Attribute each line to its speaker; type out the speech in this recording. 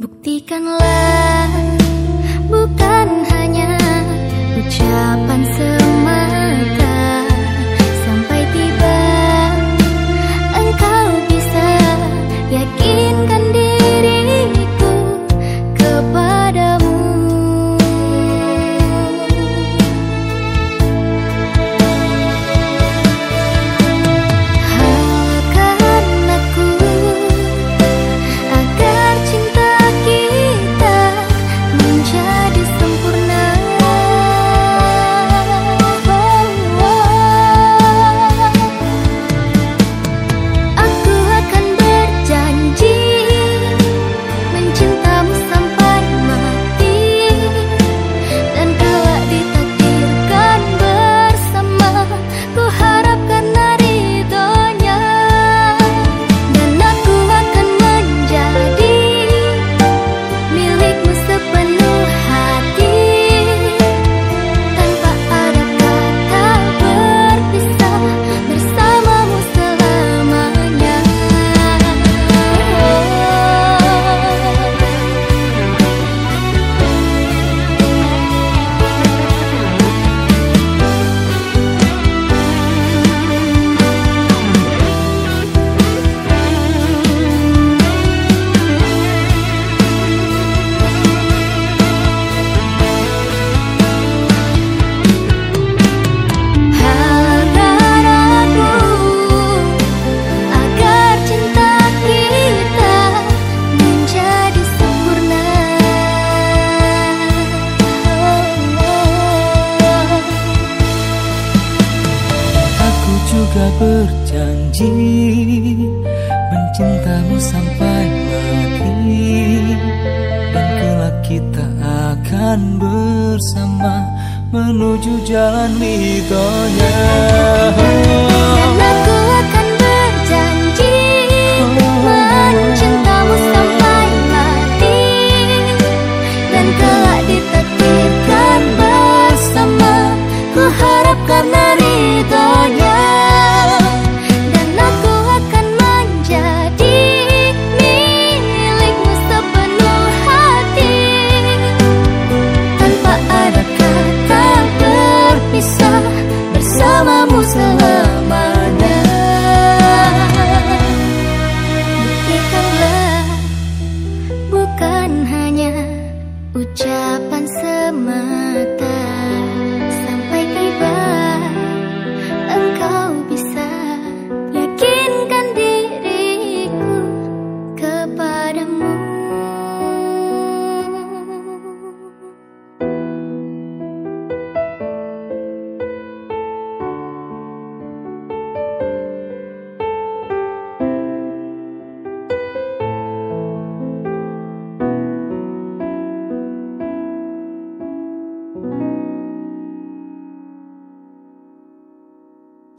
Speaker 1: Buktikanlah bukan hanya ucapan berjanji Mencintamu sampai mati Dan kelak kita
Speaker 2: akan bersama Menuju jalan mitonya
Speaker 1: Dan bersama